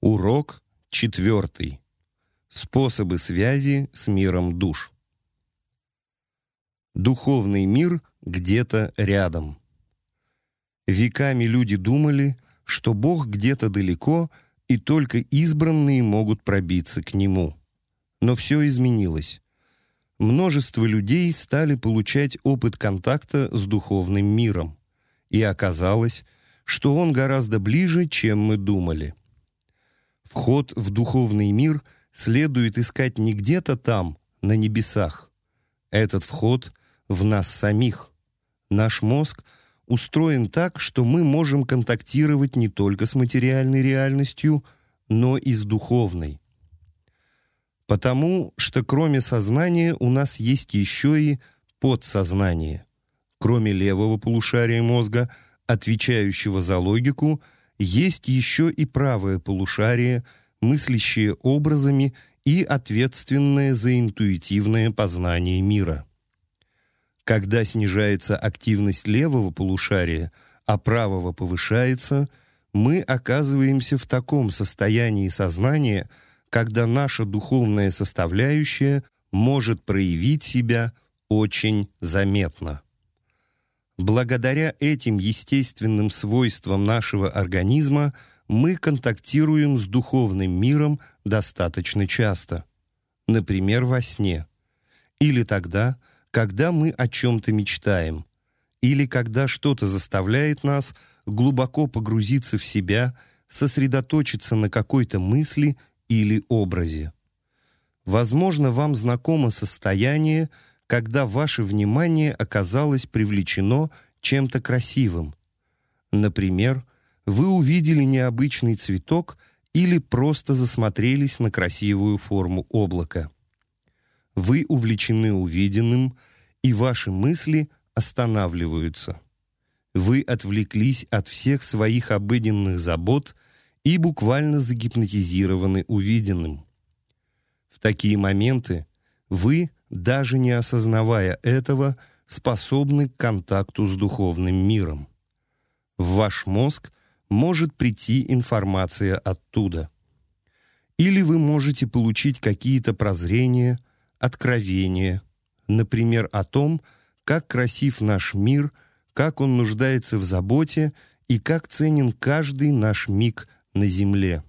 Урок четвертый. Способы связи с миром душ. Духовный мир где-то рядом. Веками люди думали, что Бог где-то далеко, и только избранные могут пробиться к Нему. Но все изменилось. Множество людей стали получать опыт контакта с духовным миром. И оказалось, что он гораздо ближе, чем мы думали. Вход в духовный мир следует искать не где-то там, на небесах. Этот вход в нас самих. Наш мозг устроен так, что мы можем контактировать не только с материальной реальностью, но и с духовной. Потому что кроме сознания у нас есть еще и подсознание. Кроме левого полушария мозга, отвечающего за логику – есть еще и правое полушарие, мыслящее образами и ответственное за интуитивное познание мира. Когда снижается активность левого полушария, а правого повышается, мы оказываемся в таком состоянии сознания, когда наша духовная составляющая может проявить себя очень заметно. Благодаря этим естественным свойствам нашего организма мы контактируем с духовным миром достаточно часто. Например, во сне. Или тогда, когда мы о чем-то мечтаем. Или когда что-то заставляет нас глубоко погрузиться в себя, сосредоточиться на какой-то мысли или образе. Возможно, вам знакомо состояние, когда ваше внимание оказалось привлечено чем-то красивым. Например, вы увидели необычный цветок или просто засмотрелись на красивую форму облака. Вы увлечены увиденным, и ваши мысли останавливаются. Вы отвлеклись от всех своих обыденных забот и буквально загипнотизированы увиденным. В такие моменты вы даже не осознавая этого, способны к контакту с духовным миром. В ваш мозг может прийти информация оттуда. Или вы можете получить какие-то прозрения, откровения, например, о том, как красив наш мир, как он нуждается в заботе и как ценен каждый наш миг на земле.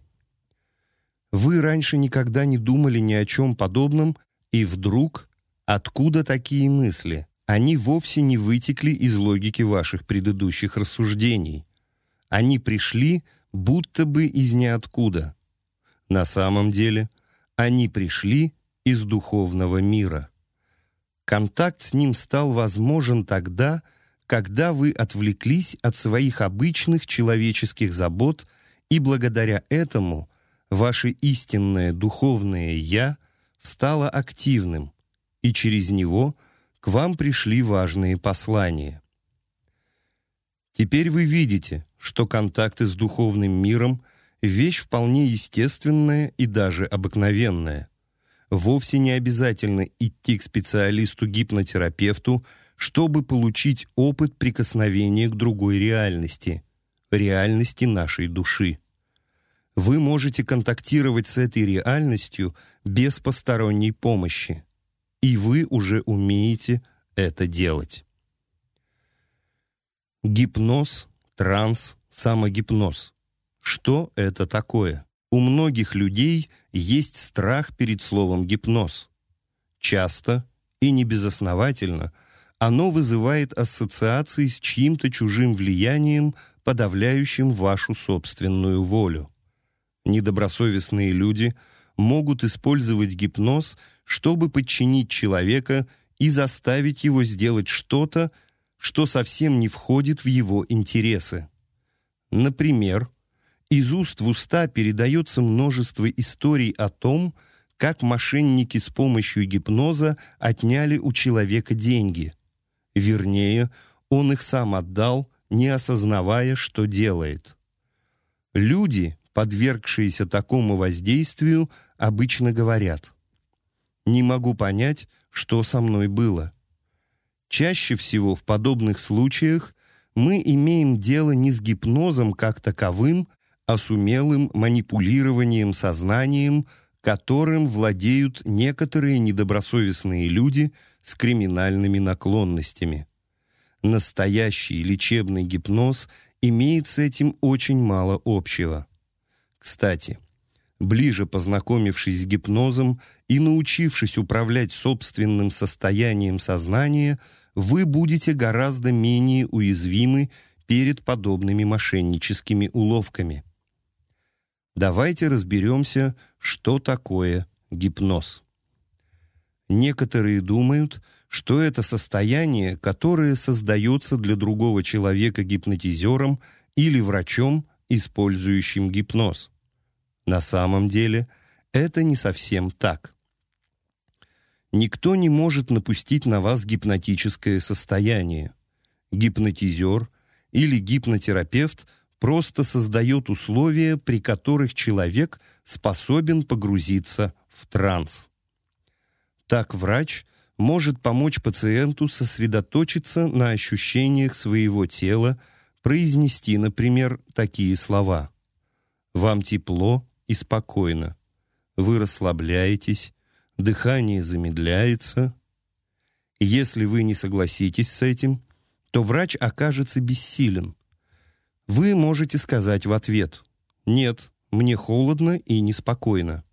Вы раньше никогда не думали ни о чем подобном, и вдруг Откуда такие мысли? Они вовсе не вытекли из логики ваших предыдущих рассуждений. Они пришли будто бы из ниоткуда. На самом деле, они пришли из духовного мира. Контакт с ним стал возможен тогда, когда вы отвлеклись от своих обычных человеческих забот, и благодаря этому ваше истинное духовное «я» стало активным – и через него к вам пришли важные послания. Теперь вы видите, что контакты с духовным миром – вещь вполне естественная и даже обыкновенная. Вовсе не обязательно идти к специалисту-гипнотерапевту, чтобы получить опыт прикосновения к другой реальности, реальности нашей души. Вы можете контактировать с этой реальностью без посторонней помощи и вы уже умеете это делать. Гипноз, транс, самогипноз. Что это такое? У многих людей есть страх перед словом «гипноз». Часто, и не безосновательно, оно вызывает ассоциации с чьим-то чужим влиянием, подавляющим вашу собственную волю. Недобросовестные люди могут использовать гипноз – чтобы подчинить человека и заставить его сделать что-то, что совсем не входит в его интересы. Например, из уст в уста передается множество историй о том, как мошенники с помощью гипноза отняли у человека деньги. Вернее, он их сам отдал, не осознавая, что делает. Люди, подвергшиеся такому воздействию, обычно говорят – не могу понять, что со мной было. Чаще всего в подобных случаях мы имеем дело не с гипнозом как таковым, а с умелым манипулированием сознанием, которым владеют некоторые недобросовестные люди с криминальными наклонностями. Настоящий лечебный гипноз имеет с этим очень мало общего. Кстати, ближе познакомившись с гипнозом и научившись управлять собственным состоянием сознания, вы будете гораздо менее уязвимы перед подобными мошенническими уловками. Давайте разберемся, что такое гипноз. Некоторые думают, что это состояние, которое создается для другого человека гипнотизером или врачом, использующим гипноз. На самом деле это не совсем так. Никто не может напустить на вас гипнотическое состояние. Гипнотизер или гипнотерапевт просто создает условия, при которых человек способен погрузиться в транс. Так врач может помочь пациенту сосредоточиться на ощущениях своего тела, произнести, например, такие слова. «Вам тепло и спокойно. Вы расслабляетесь, дыхание замедляется». Если вы не согласитесь с этим, то врач окажется бессилен. Вы можете сказать в ответ «Нет, мне холодно и неспокойно»,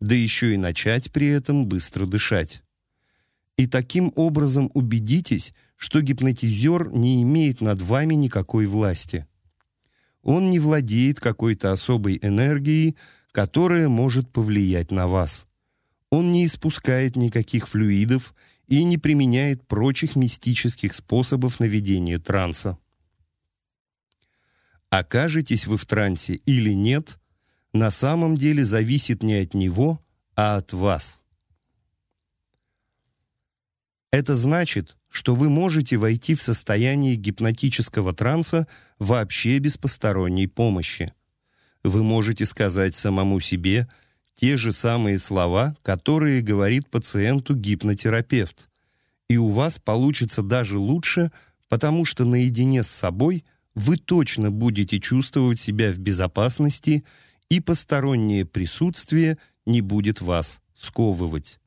да еще и начать при этом быстро дышать. И таким образом убедитесь, что гипнотизер не имеет над вами никакой власти. Он не владеет какой-то особой энергией, которая может повлиять на вас. Он не испускает никаких флюидов и не применяет прочих мистических способов наведения транса. Окажетесь вы в трансе или нет, на самом деле зависит не от него, а от вас. Это значит, что вы можете войти в состояние гипнотического транса вообще без посторонней помощи. Вы можете сказать самому себе те же самые слова, которые говорит пациенту гипнотерапевт, и у вас получится даже лучше, потому что наедине с собой вы точно будете чувствовать себя в безопасности, и постороннее присутствие не будет вас сковывать.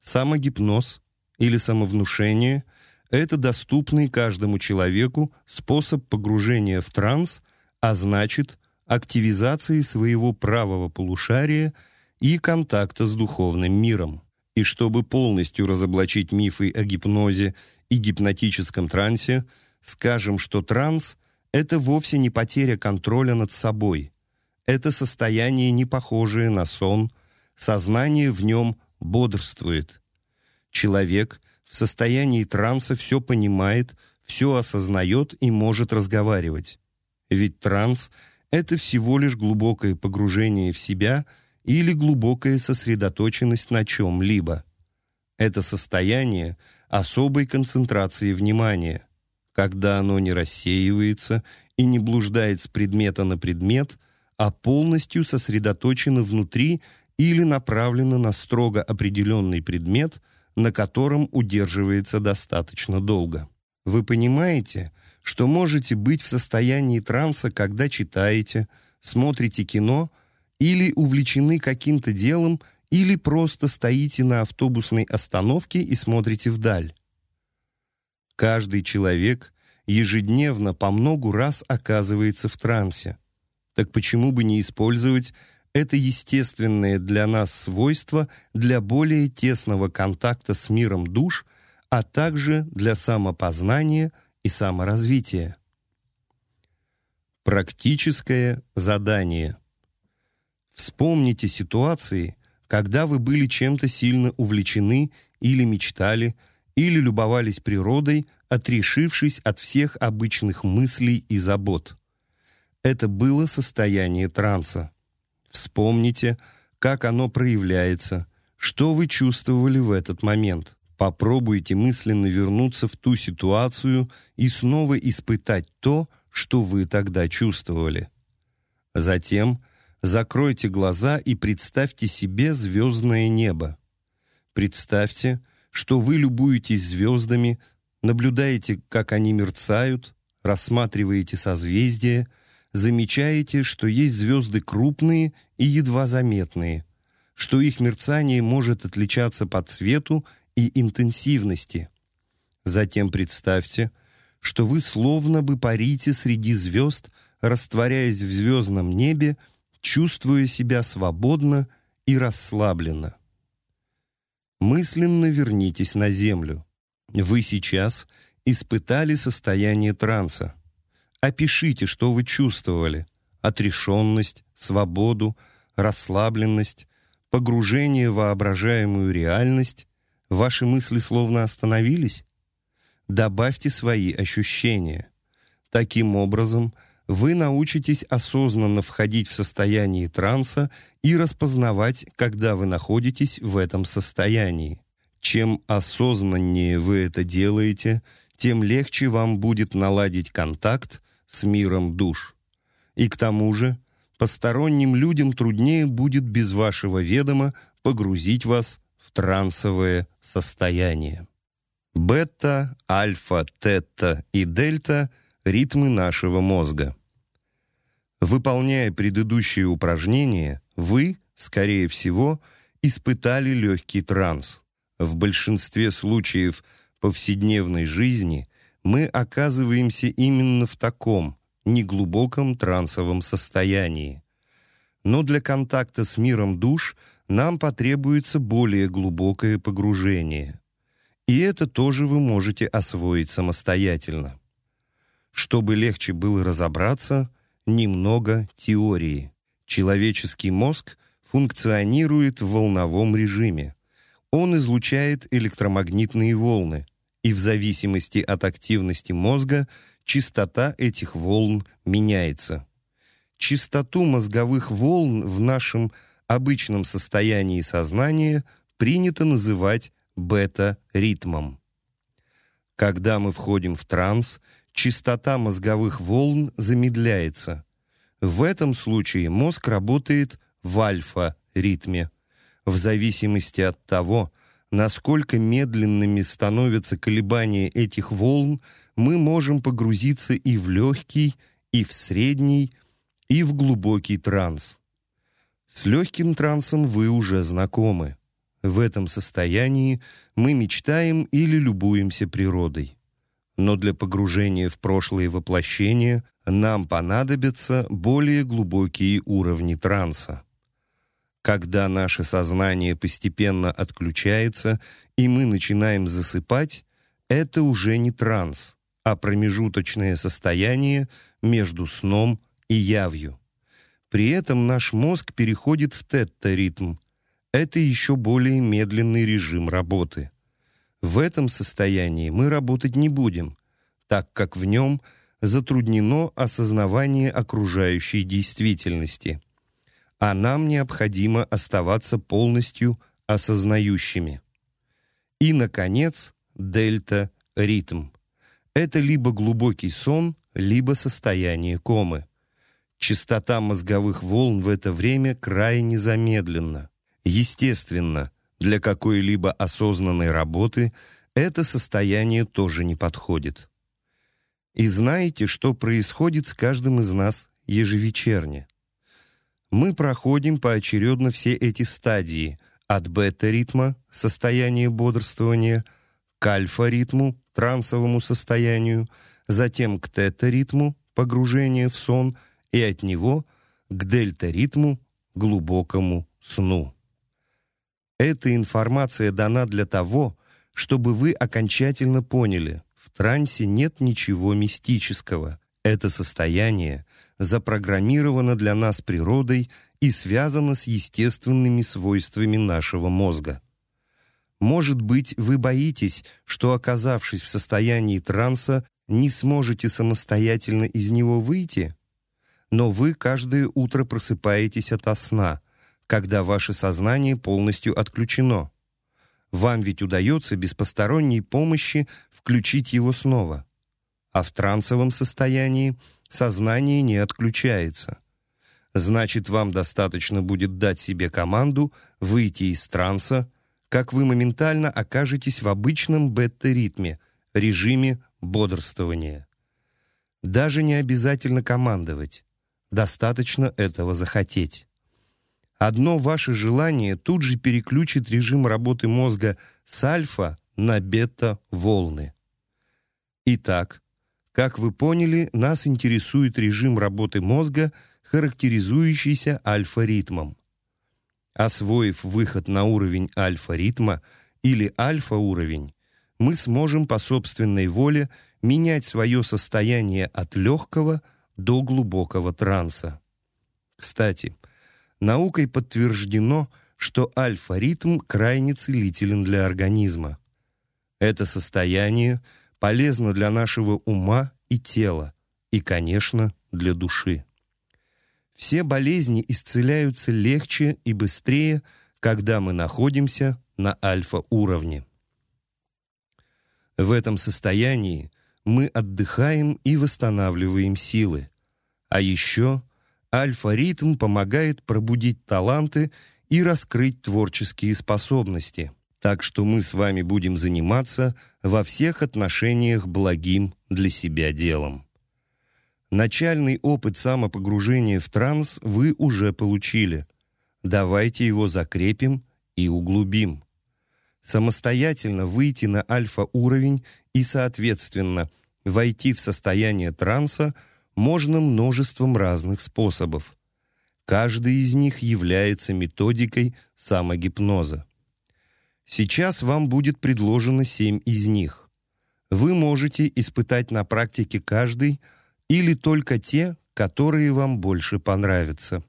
Самогипноз или самовнушение – это доступный каждому человеку способ погружения в транс, а значит, активизации своего правого полушария и контакта с духовным миром. И чтобы полностью разоблачить мифы о гипнозе и гипнотическом трансе, скажем, что транс – это вовсе не потеря контроля над собой. Это состояние, не похожее на сон, сознание в нем бодрствует – Человек в состоянии транса все понимает, все осознает и может разговаривать. Ведь транс — это всего лишь глубокое погружение в себя или глубокая сосредоточенность на чем-либо. Это состояние особой концентрации внимания, когда оно не рассеивается и не блуждает с предмета на предмет, а полностью сосредоточено внутри или направлено на строго определенный предмет — на котором удерживается достаточно долго. Вы понимаете, что можете быть в состоянии транса, когда читаете, смотрите кино или увлечены каким-то делом, или просто стоите на автобусной остановке и смотрите вдаль. Каждый человек ежедневно по многу раз оказывается в трансе. Так почему бы не использовать это естественное для нас свойство для более тесного контакта с миром душ, а также для самопознания и саморазвития. Практическое задание. Вспомните ситуации, когда вы были чем-то сильно увлечены или мечтали, или любовались природой, отрешившись от всех обычных мыслей и забот. Это было состояние транса. Вспомните, как оно проявляется, что вы чувствовали в этот момент. Попробуйте мысленно вернуться в ту ситуацию и снова испытать то, что вы тогда чувствовали. Затем закройте глаза и представьте себе звездное небо. Представьте, что вы любуетесь звездами, наблюдаете, как они мерцают, рассматриваете созвездия, замечаете, что есть звезды крупные и едва заметные, что их мерцание может отличаться по цвету и интенсивности. Затем представьте, что вы словно бы парите среди звезд, растворяясь в звездном небе, чувствуя себя свободно и расслабленно. Мысленно вернитесь на Землю. Вы сейчас испытали состояние транса. Опишите, что вы чувствовали. Отрешенность, свободу, расслабленность, погружение в воображаемую реальность. Ваши мысли словно остановились? Добавьте свои ощущения. Таким образом, вы научитесь осознанно входить в состояние транса и распознавать, когда вы находитесь в этом состоянии. Чем осознаннее вы это делаете, тем легче вам будет наладить контакт с миром душ. И к тому же, посторонним людям труднее будет без вашего ведома погрузить вас трансовое состояние. Бета, альфа, тета и дельта – ритмы нашего мозга. Выполняя предыдущие упражнения, вы, скорее всего, испытали легкий транс. В большинстве случаев повседневной жизни мы оказываемся именно в таком неглубоком трансовом состоянии. Но для контакта с миром душ нам потребуется более глубокое погружение. И это тоже вы можете освоить самостоятельно. Чтобы легче было разобраться, немного теории. Человеческий мозг функционирует в волновом режиме. Он излучает электромагнитные волны, и в зависимости от активности мозга частота этих волн меняется. Частоту мозговых волн в нашем обычном состоянии сознания принято называть бета-ритмом. Когда мы входим в транс, частота мозговых волн замедляется. В этом случае мозг работает в альфа-ритме. В зависимости от того, насколько медленными становятся колебания этих волн, мы можем погрузиться и в легкий, и в средний, и в глубокий транс. С легким трансом вы уже знакомы. В этом состоянии мы мечтаем или любуемся природой. Но для погружения в прошлые воплощения нам понадобятся более глубокие уровни транса. Когда наше сознание постепенно отключается, и мы начинаем засыпать, это уже не транс, а промежуточное состояние между сном и явью. При этом наш мозг переходит в тетта-ритм. Это еще более медленный режим работы. В этом состоянии мы работать не будем, так как в нем затруднено осознавание окружающей действительности – а нам необходимо оставаться полностью осознающими. И, наконец, дельта-ритм. Это либо глубокий сон, либо состояние комы. Частота мозговых волн в это время крайне замедлена. Естественно, для какой-либо осознанной работы это состояние тоже не подходит. И знаете, что происходит с каждым из нас ежевечерне? Мы проходим поочередно все эти стадии от бета-ритма, состояния бодрствования, к альфа-ритму, трансовому состоянию, затем к тета-ритму, погружение в сон, и от него к дельта-ритму, глубокому сну. Эта информация дана для того, чтобы вы окончательно поняли, в трансе нет ничего мистического. Это состояние запрограммировано для нас природой и связано с естественными свойствами нашего мозга. Может быть, вы боитесь, что, оказавшись в состоянии транса, не сможете самостоятельно из него выйти? Но вы каждое утро просыпаетесь ото сна, когда ваше сознание полностью отключено. Вам ведь удается без посторонней помощи включить его снова. А в трансовом состоянии – сознание не отключается. Значит, вам достаточно будет дать себе команду выйти из транса, как вы моментально окажетесь в обычном бета-ритме, режиме бодрствования. Даже не обязательно командовать. Достаточно этого захотеть. Одно ваше желание тут же переключит режим работы мозга с альфа на бета-волны. Итак, как вы поняли, нас интересует режим работы мозга, характеризующийся альфа-ритмом. Освоив выход на уровень альфа-ритма или альфа-уровень, мы сможем по собственной воле менять свое состояние от легкого до глубокого транса. Кстати, наукой подтверждено, что альфа-ритм крайне целителен для организма. Это состояние полезно для нашего ума и тела, и, конечно, для души. Все болезни исцеляются легче и быстрее, когда мы находимся на альфа-уровне. В этом состоянии мы отдыхаем и восстанавливаем силы. А еще альфа-ритм помогает пробудить таланты и раскрыть творческие способности. Так что мы с вами будем заниматься во всех отношениях благим для себя делом. Начальный опыт самопогружения в транс вы уже получили. Давайте его закрепим и углубим. Самостоятельно выйти на альфа-уровень и, соответственно, войти в состояние транса можно множеством разных способов. Каждый из них является методикой самогипноза. Сейчас вам будет предложено семь из них. Вы можете испытать на практике каждый – или только те, которые вам больше понравятся.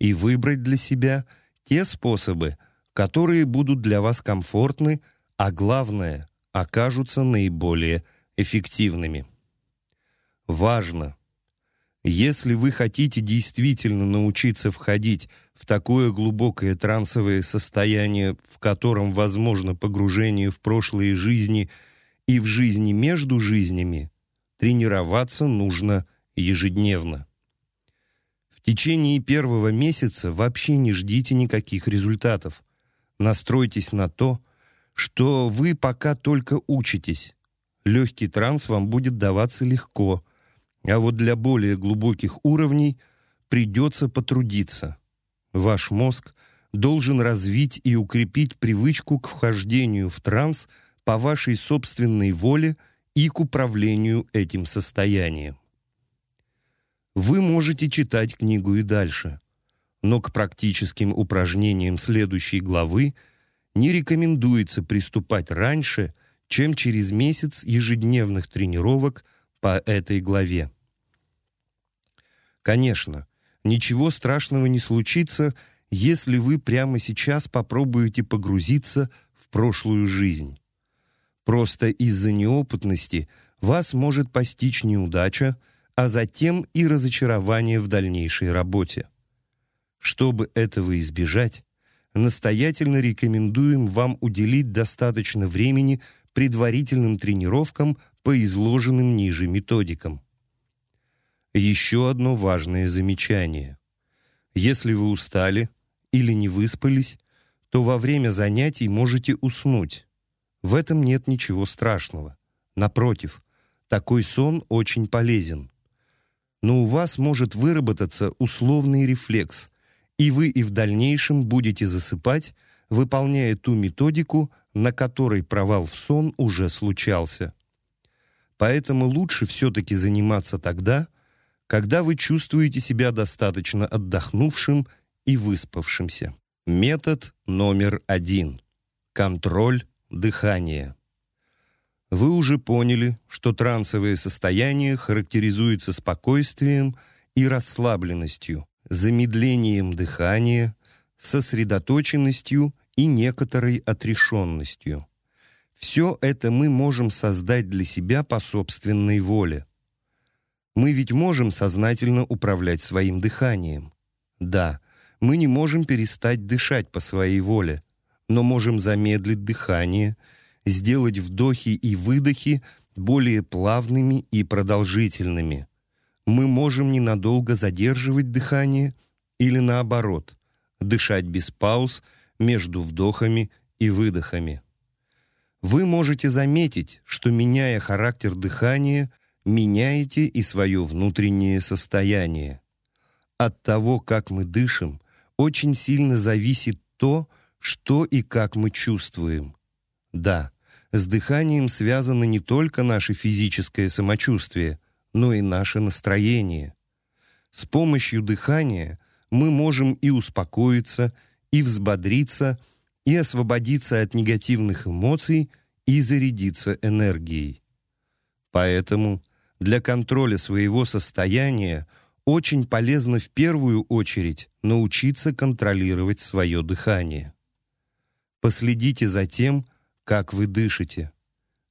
И выбрать для себя те способы, которые будут для вас комфортны, а главное, окажутся наиболее эффективными. Важно! Если вы хотите действительно научиться входить в такое глубокое трансовое состояние, в котором возможно погружение в прошлые жизни и в жизни между жизнями, тренироваться нужно ежедневно. В течение первого месяца вообще не ждите никаких результатов. Настройтесь на то, что вы пока только учитесь. Легкий транс вам будет даваться легко, а вот для более глубоких уровней придется потрудиться. Ваш мозг должен развить и укрепить привычку к вхождению в транс по вашей собственной воле – и к управлению этим состоянием. Вы можете читать книгу и дальше, но к практическим упражнениям следующей главы не рекомендуется приступать раньше, чем через месяц ежедневных тренировок по этой главе. Конечно, ничего страшного не случится, если вы прямо сейчас попробуете погрузиться в прошлую жизнь. Просто из-за неопытности вас может постичь неудача, а затем и разочарование в дальнейшей работе. Чтобы этого избежать, настоятельно рекомендуем вам уделить достаточно времени предварительным тренировкам по изложенным ниже методикам. Еще одно важное замечание. Если вы устали или не выспались, то во время занятий можете уснуть. В этом нет ничего страшного. Напротив, такой сон очень полезен. Но у вас может выработаться условный рефлекс, и вы и в дальнейшем будете засыпать, выполняя ту методику, на которой провал в сон уже случался. Поэтому лучше все-таки заниматься тогда, когда вы чувствуете себя достаточно отдохнувшим и выспавшимся. Метод номер один. Контроль Дыхание. Вы уже поняли, что трансовое состояние характеризуется спокойствием и расслабленностью, замедлением дыхания, сосредоточенностью и некоторой отрешенностью. Все это мы можем создать для себя по собственной воле. Мы ведь можем сознательно управлять своим дыханием. Да, мы не можем перестать дышать по своей воле – но можем замедлить дыхание, сделать вдохи и выдохи более плавными и продолжительными. Мы можем ненадолго задерживать дыхание или наоборот, дышать без пауз между вдохами и выдохами. Вы можете заметить, что меняя характер дыхания, меняете и свое внутреннее состояние. От того, как мы дышим, очень сильно зависит то, что и как мы чувствуем. Да, с дыханием связано не только наше физическое самочувствие, но и наше настроение. С помощью дыхания мы можем и успокоиться, и взбодриться, и освободиться от негативных эмоций, и зарядиться энергией. Поэтому для контроля своего состояния очень полезно в первую очередь научиться контролировать свое дыхание. Последите за тем, как вы дышите.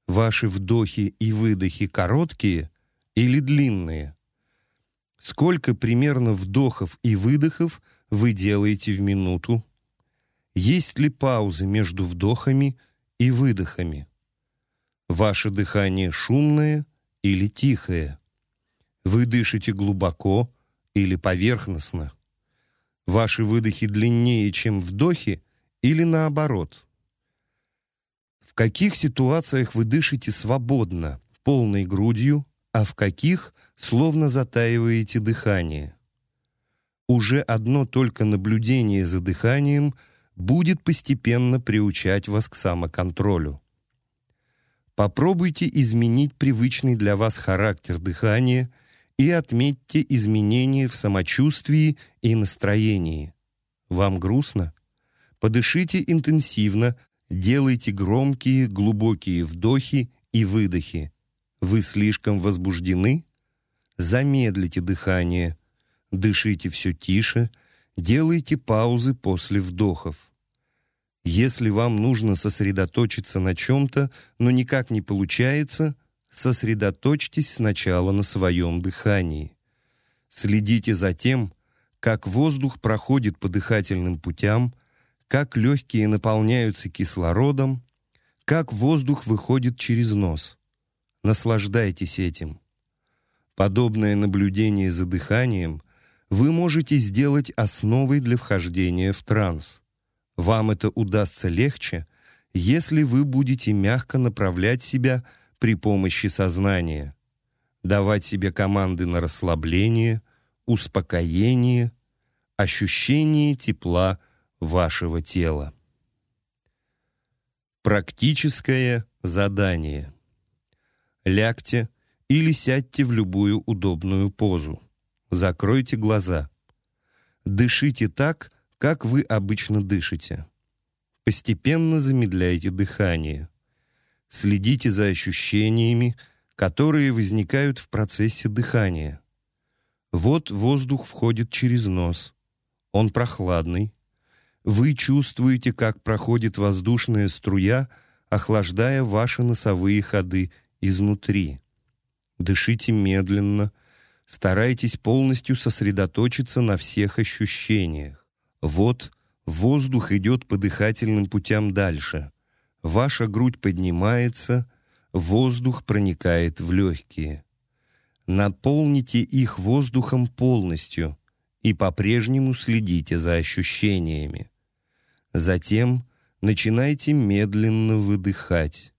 Ваши вдохи и выдохи короткие или длинные? Сколько примерно вдохов и выдохов вы делаете в минуту? Есть ли паузы между вдохами и выдохами? Ваше дыхание шумное или тихое? Вы дышите глубоко или поверхностно? Ваши выдохи длиннее, чем вдохи, или наоборот? В каких ситуациях вы дышите свободно, полной грудью, а в каких словно затаиваете дыхание? Уже одно только наблюдение за дыханием будет постепенно приучать вас к самоконтролю. Попробуйте изменить привычный для вас характер дыхания – и отметьте изменения в самочувствии и настроении. Вам грустно? Подышите интенсивно, делайте громкие, глубокие вдохи и выдохи. Вы слишком возбуждены? Замедлите дыхание. Дышите все тише, делайте паузы после вдохов. Если вам нужно сосредоточиться на чем-то, но никак не получается – сосредоточьтесь сначала на своем дыхании. Следите за тем, как воздух проходит по дыхательным путям, как легкие наполняются кислородом, как воздух выходит через нос. Наслаждайтесь этим. Подобное наблюдение за дыханием вы можете сделать основой для вхождения в транс. Вам это удастся легче, если вы будете мягко направлять себя при помощи сознания, давать себе команды на расслабление, успокоение, ощущение тепла вашего тела. Практическое задание. Лягте или сядьте в любую удобную позу. Закройте глаза. Дышите так, как вы обычно дышите. Постепенно замедляйте дыхание. Следите за ощущениями, которые возникают в процессе дыхания. Вот воздух входит через нос. Он прохладный. Вы чувствуете, как проходит воздушная струя, охлаждая ваши носовые ходы изнутри. Дышите медленно, старайтесь полностью сосредоточиться на всех ощущениях. Вот воздух идет по дыхательным путям дальше. Ваша грудь поднимается, воздух проникает в легкие. Наполните их воздухом полностью и по-прежнему следите за ощущениями. Затем начинайте медленно выдыхать.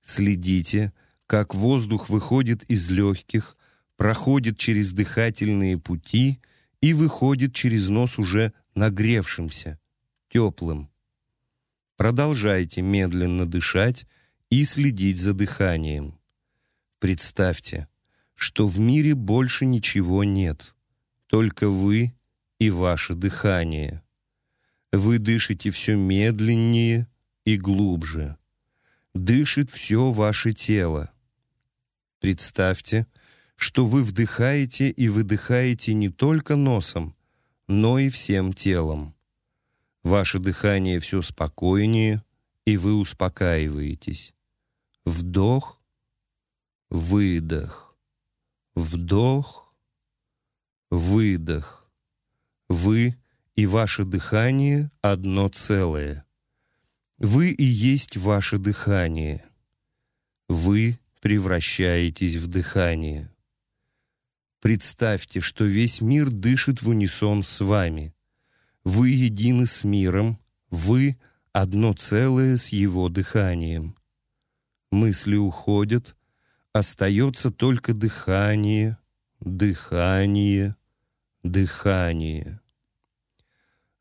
Следите, как воздух выходит из легких, проходит через дыхательные пути и выходит через нос уже нагревшимся, теплым. Продолжайте медленно дышать и следить за дыханием. Представьте, что в мире больше ничего нет, только вы и ваше дыхание. Вы дышите все медленнее и глубже. Дышит все ваше тело. Представьте, что вы вдыхаете и выдыхаете не только носом, но и всем телом. Ваше дыхание все спокойнее, и вы успокаиваетесь. Вдох, выдох, вдох, выдох. Вы и ваше дыхание одно целое. Вы и есть ваше дыхание. Вы превращаетесь в дыхание. Представьте, что весь мир дышит в унисон с вами. Вы едины с миром, вы одно целое с его дыханием. Мысли уходят, остается только дыхание, дыхание, дыхание.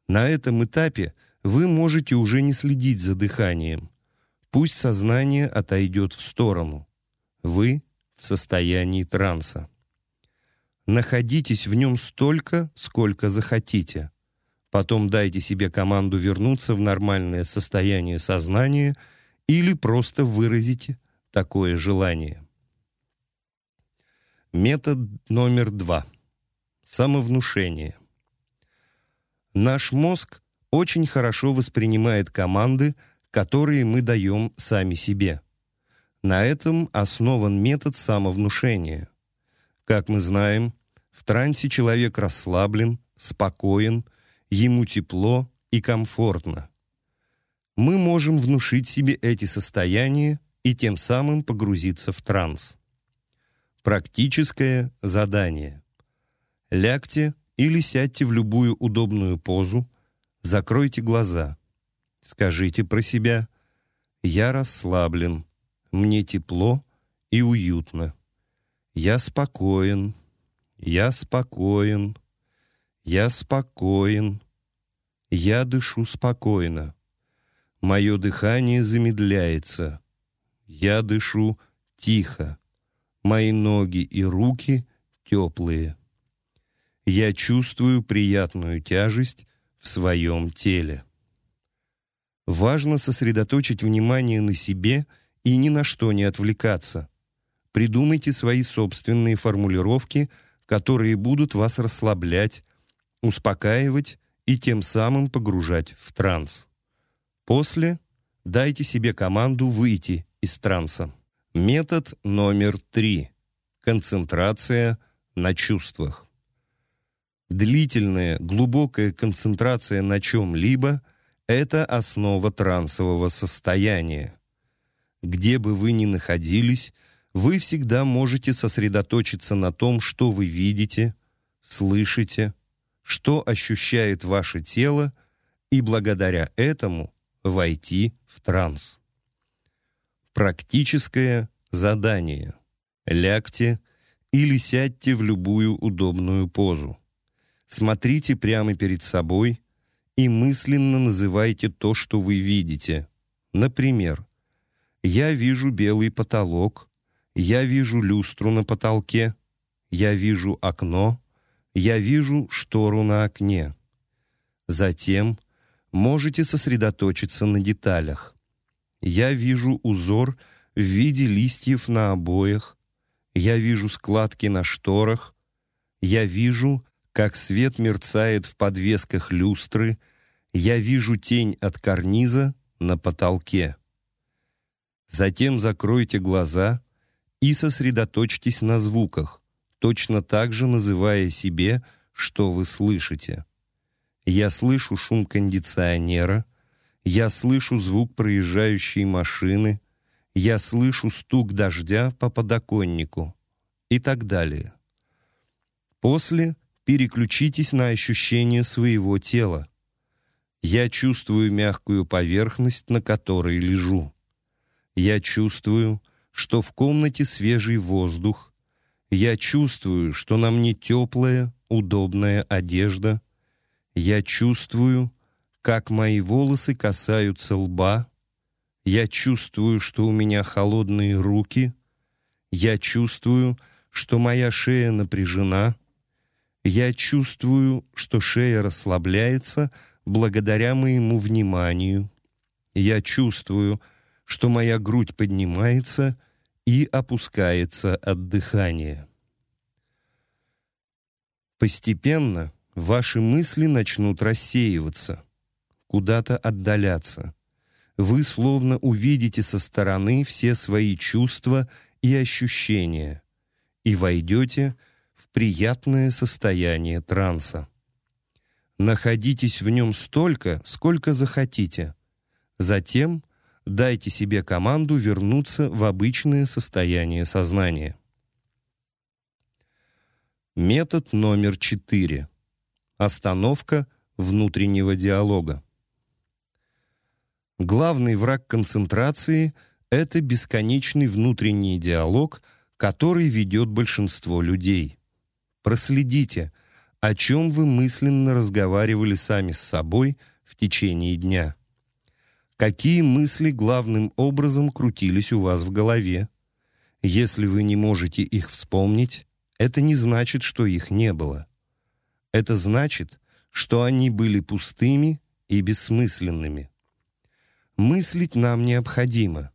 На этом этапе вы можете уже не следить за дыханием. Пусть сознание отойдет в сторону. Вы в состоянии транса. Находитесь в нем столько, сколько захотите. Потом дайте себе команду вернуться в нормальное состояние сознания или просто выразите такое желание. Метод номер два. Самовнушение. Наш мозг очень хорошо воспринимает команды, которые мы даем сами себе. На этом основан метод самовнушения – как мы знаем, в трансе человек расслаблен, спокоен, ему тепло и комфортно. Мы можем внушить себе эти состояния и тем самым погрузиться в транс. Практическое задание. Лягте или сядьте в любую удобную позу, закройте глаза. Скажите про себя «Я расслаблен, мне тепло и уютно». Я спокоен, я спокоен, я спокоен, я дышу спокойно. Мое дыхание замедляется. Я дышу тихо. Мои ноги и руки теплые. Я чувствую приятную тяжесть в своем теле. Важно сосредоточить внимание на себе и ни на что не отвлекаться – Придумайте свои собственные формулировки, которые будут вас расслаблять, успокаивать и тем самым погружать в транс. После дайте себе команду выйти из транса. Метод номер три. Концентрация на чувствах. Длительная, глубокая концентрация на чем-либо – это основа трансового состояния. Где бы вы ни находились – вы всегда можете сосредоточиться на том, что вы видите, слышите, что ощущает ваше тело, и благодаря этому войти в транс. Практическое задание. Лягте или сядьте в любую удобную позу. Смотрите прямо перед собой и мысленно называйте то, что вы видите. Например, «Я вижу белый потолок», я вижу люстру на потолке, я вижу окно, я вижу штору на окне. Затем можете сосредоточиться на деталях. Я вижу узор в виде листьев на обоях, я вижу складки на шторах, я вижу, как свет мерцает в подвесках люстры, я вижу тень от карниза на потолке. Затем закройте глаза и сосредоточьтесь на звуках, точно так же называя себе, что вы слышите. Я слышу шум кондиционера, я слышу звук проезжающей машины, я слышу стук дождя по подоконнику и так далее. После переключитесь на ощущение своего тела. Я чувствую мягкую поверхность, на которой лежу. Я чувствую, что в комнате свежий воздух. Я чувствую, что на мне теплая, удобная одежда. Я чувствую, как мои волосы касаются лба. Я чувствую, что у меня холодные руки. Я чувствую, что моя шея напряжена. Я чувствую, что шея расслабляется благодаря моему вниманию. Я чувствую, что моя грудь поднимается и опускается от дыхания. Постепенно ваши мысли начнут рассеиваться, куда-то отдаляться. Вы словно увидите со стороны все свои чувства и ощущения и войдете в приятное состояние транса. Находитесь в нем столько, сколько захотите. Затем – дайте себе команду вернуться в обычное состояние сознания. Метод номер четыре. Остановка внутреннего диалога. Главный враг концентрации – это бесконечный внутренний диалог, который ведет большинство людей. Проследите, о чем вы мысленно разговаривали сами с собой в течение дня. Какие мысли главным образом крутились у вас в голове? Если вы не можете их вспомнить, это не значит, что их не было. Это значит, что они были пустыми и бессмысленными. Мыслить нам необходимо,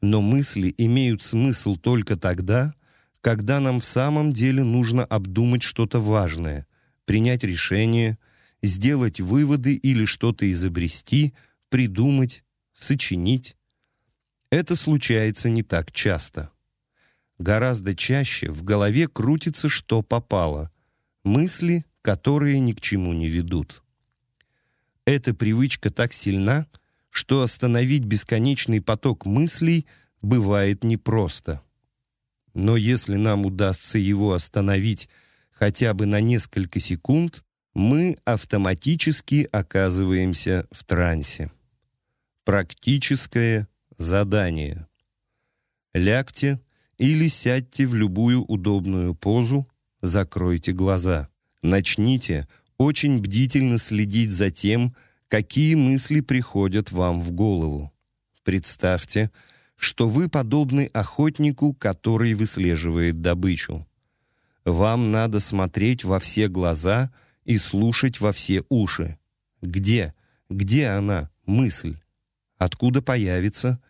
но мысли имеют смысл только тогда, когда нам в самом деле нужно обдумать что-то важное, принять решение, сделать выводы или что-то изобрести, придумать, сочинить. Это случается не так часто. Гораздо чаще в голове крутится, что попало, мысли, которые ни к чему не ведут. Эта привычка так сильна, что остановить бесконечный поток мыслей бывает непросто. Но если нам удастся его остановить хотя бы на несколько секунд, мы автоматически оказываемся в трансе. Практическое задание. Лягте или сядьте в любую удобную позу, закройте глаза. Начните очень бдительно следить за тем, какие мысли приходят вам в голову. Представьте, что вы подобны охотнику, который выслеживает добычу. Вам надо смотреть во все глаза и слушать во все уши. Где? Где она, мысль? Откуда появится?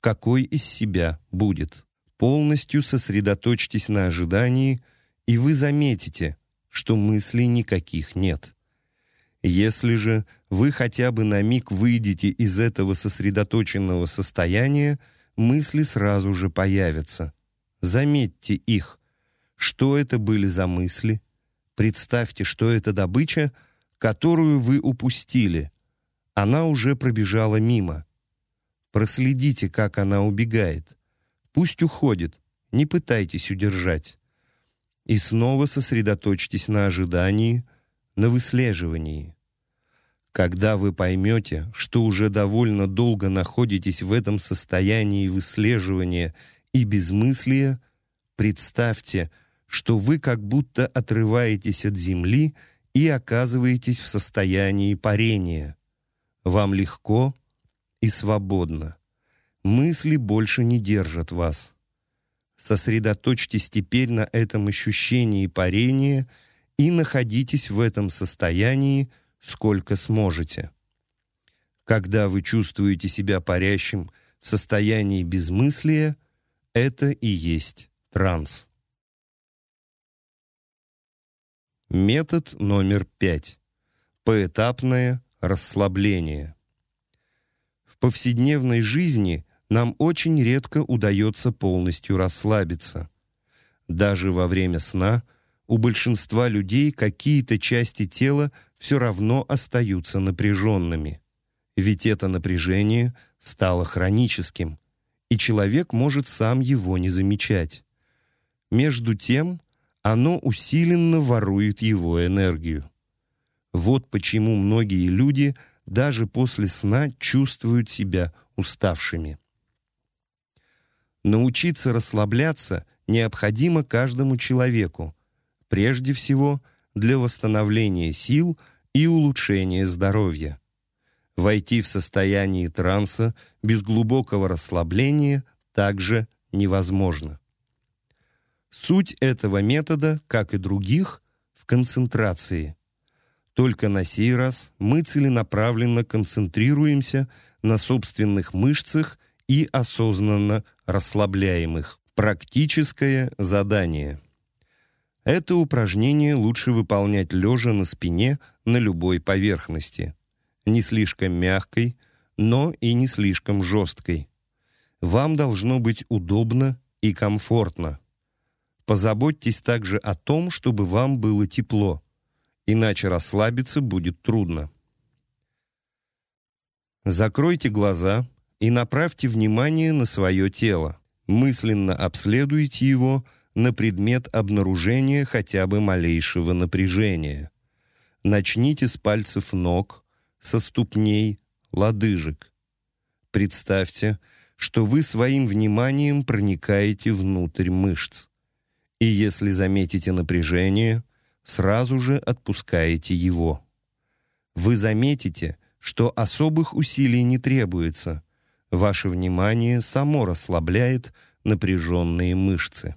Какой из себя будет? Полностью сосредоточьтесь на ожидании, и вы заметите, что мыслей никаких нет. Если же вы хотя бы на миг выйдете из этого сосредоточенного состояния, мысли сразу же появятся. Заметьте их, что это были за мысли? Представьте, что это добыча, которую вы упустили. Она уже пробежала мимо. Проследите, как она убегает. Пусть уходит, не пытайтесь удержать. И снова сосредоточьтесь на ожидании, на выслеживании. Когда вы поймете, что уже довольно долго находитесь в этом состоянии выслеживания и безмыслия, представьте, что вы как будто отрываетесь от земли и оказываетесь в состоянии парения. Вам легко и свободно. Мысли больше не держат вас. Сосредоточьтесь теперь на этом ощущении парения и находитесь в этом состоянии сколько сможете. Когда вы чувствуете себя парящим в состоянии безмыслия, это и есть транс. Метод номер пять. Поэтапное расслабление. Повседневной жизни нам очень редко удается полностью расслабиться. Даже во время сна у большинства людей какие-то части тела все равно остаются напряженными. Ведь это напряжение стало хроническим, и человек может сам его не замечать. Между тем, оно усиленно ворует его энергию. Вот почему многие люди даже после сна чувствуют себя уставшими. Научиться расслабляться необходимо каждому человеку, прежде всего для восстановления сил и улучшения здоровья. Войти в состояние транса без глубокого расслабления также невозможно. Суть этого метода, как и других, в концентрации. Только на сей раз мы целенаправленно концентрируемся на собственных мышцах и осознанно расслабляем их. Практическое задание. Это упражнение лучше выполнять лежа на спине на любой поверхности. Не слишком мягкой, но и не слишком жесткой. Вам должно быть удобно и комфортно. Позаботьтесь также о том, чтобы вам было тепло, иначе расслабиться будет трудно. Закройте глаза и направьте внимание на свое тело. Мысленно обследуйте его на предмет обнаружения хотя бы малейшего напряжения. Начните с пальцев ног, со ступней, лодыжек. Представьте, что вы своим вниманием проникаете внутрь мышц. И если заметите напряжение, сразу же отпускаете его. Вы заметите, что особых усилий не требуется. Ваше внимание само расслабляет напряженные мышцы.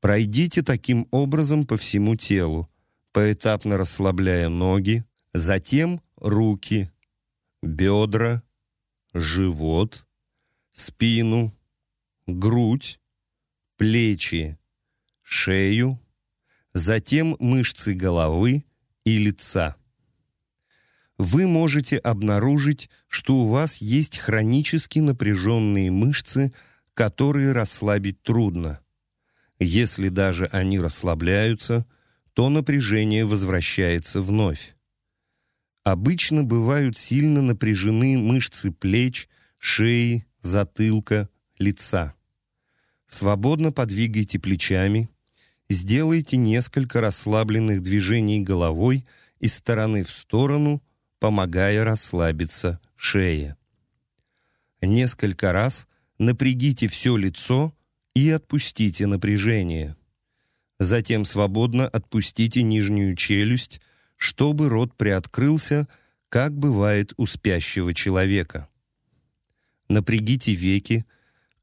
Пройдите таким образом по всему телу, поэтапно расслабляя ноги, затем руки, бедра, живот, спину, грудь, плечи, шею, затем мышцы головы и лица. Вы можете обнаружить, что у вас есть хронически напряженные мышцы, которые расслабить трудно. Если даже они расслабляются, то напряжение возвращается вновь. Обычно бывают сильно напряжены мышцы плеч, шеи, затылка, лица. Свободно подвигайте плечами, сделайте несколько расслабленных движений головой из стороны в сторону, помогая расслабиться шее. Несколько раз напрягите все лицо и отпустите напряжение. Затем свободно отпустите нижнюю челюсть, чтобы рот приоткрылся, как бывает у спящего человека. Напрягите веки,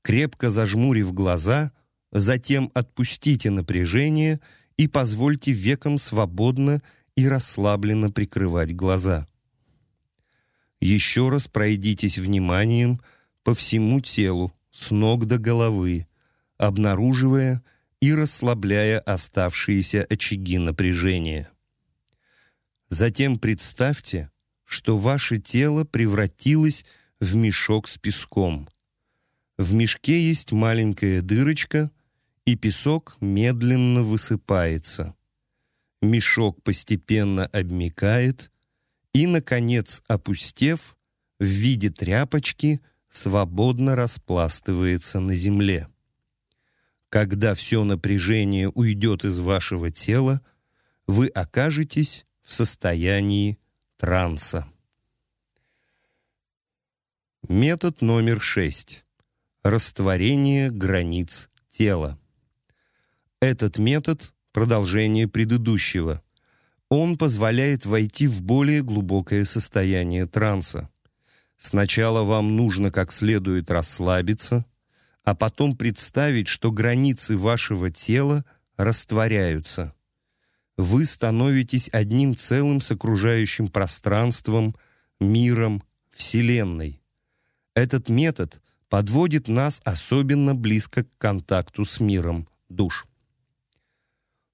крепко зажмурив глаза, затем отпустите напряжение и позвольте векам свободно и расслабленно прикрывать глаза. Еще раз пройдитесь вниманием по всему телу, с ног до головы, обнаруживая и расслабляя оставшиеся очаги напряжения. Затем представьте, что ваше тело превратилось в мешок с песком. В мешке есть маленькая дырочка, и песок медленно высыпается. Мешок постепенно обмякает и, наконец, опустев, в виде тряпочки свободно распластывается на земле. Когда все напряжение уйдет из вашего тела, вы окажетесь в состоянии транса. Метод номер шесть. Растворение границ тела. Этот метод – продолжение предыдущего. Он позволяет войти в более глубокое состояние транса. Сначала вам нужно как следует расслабиться, а потом представить, что границы вашего тела растворяются. Вы становитесь одним целым с окружающим пространством, миром, Вселенной. Этот метод подводит нас особенно близко к контакту с миром душ.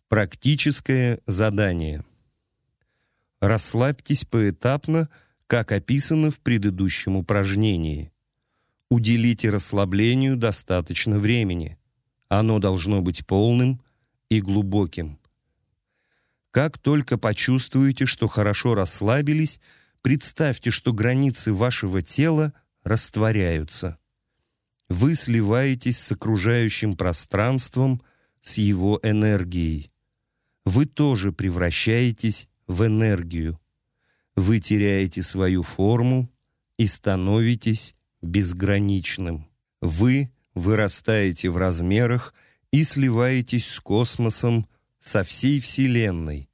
Практическое задание. Расслабьтесь поэтапно, как описано в предыдущем упражнении. Уделите расслаблению достаточно времени. Оно должно быть полным и глубоким. Как только почувствуете, что хорошо расслабились, представьте, что границы вашего тела растворяются. Вы сливаетесь с окружающим пространством, с его энергией. Вы тоже превращаетесь в энергию. Вы теряете свою форму и становитесь безграничным. Вы вырастаете в размерах и сливаетесь с космосом, со всей Вселенной.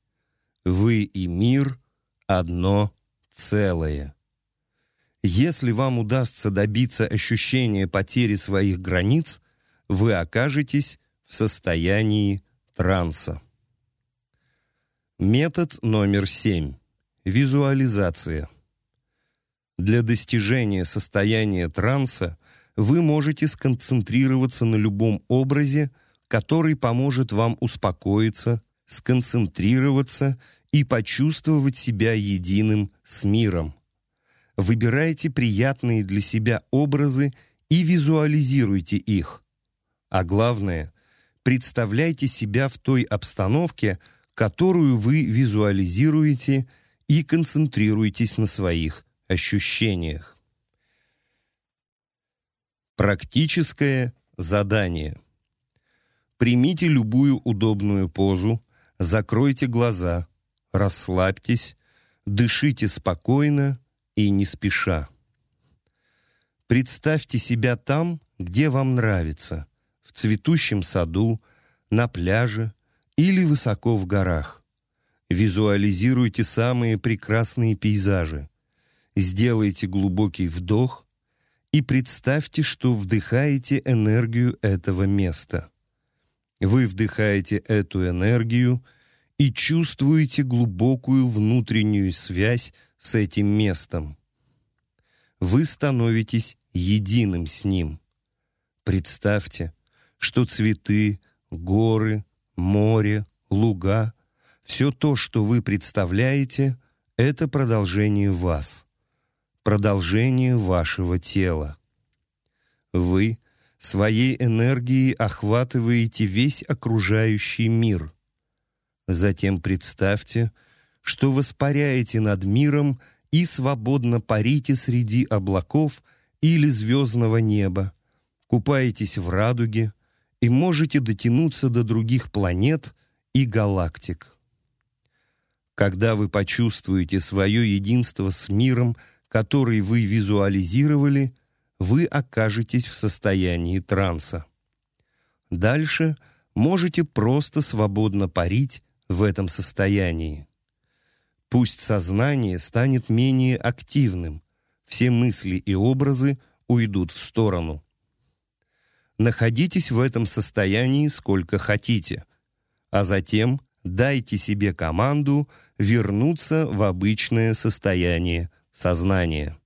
Вы и мир — одно целое. Если вам удастся добиться ощущения потери своих границ, вы окажетесь в состоянии транса. Метод номер семь. Визуализация. Для достижения состояния транса вы можете сконцентрироваться на любом образе, который поможет вам успокоиться, сконцентрироваться и почувствовать себя единым с миром. Выбирайте приятные для себя образы и визуализируйте их. А главное, представляйте себя в той обстановке, которую вы визуализируете и концентрируйтесь на своих ощущениях. Практическое задание. Примите любую удобную позу, закройте глаза, расслабьтесь, дышите спокойно и не спеша. Представьте себя там, где вам нравится, в цветущем саду, на пляже или высоко в горах. Визуализируйте самые прекрасные пейзажи. Сделайте глубокий вдох и представьте, что вдыхаете энергию этого места. Вы вдыхаете эту энергию и чувствуете глубокую внутреннюю связь с этим местом. Вы становитесь единым с ним. Представьте, что цветы, горы, море, луга, все то, что вы представляете, это продолжение вас, продолжение вашего тела. Вы своей энергией охватываете весь окружающий мир. Затем представьте, что воспаряете над миром и свободно парите среди облаков или звездного неба, купаетесь в радуге и можете дотянуться до других планет и галактик. Когда вы почувствуете свое единство с миром, который вы визуализировали, вы окажетесь в состоянии транса. Дальше можете просто свободно парить в этом состоянии. Пусть сознание станет менее активным, все мысли и образы уйдут в сторону. Находитесь в этом состоянии сколько хотите, а затем дайте себе команду вернуться в обычное состояние сознания.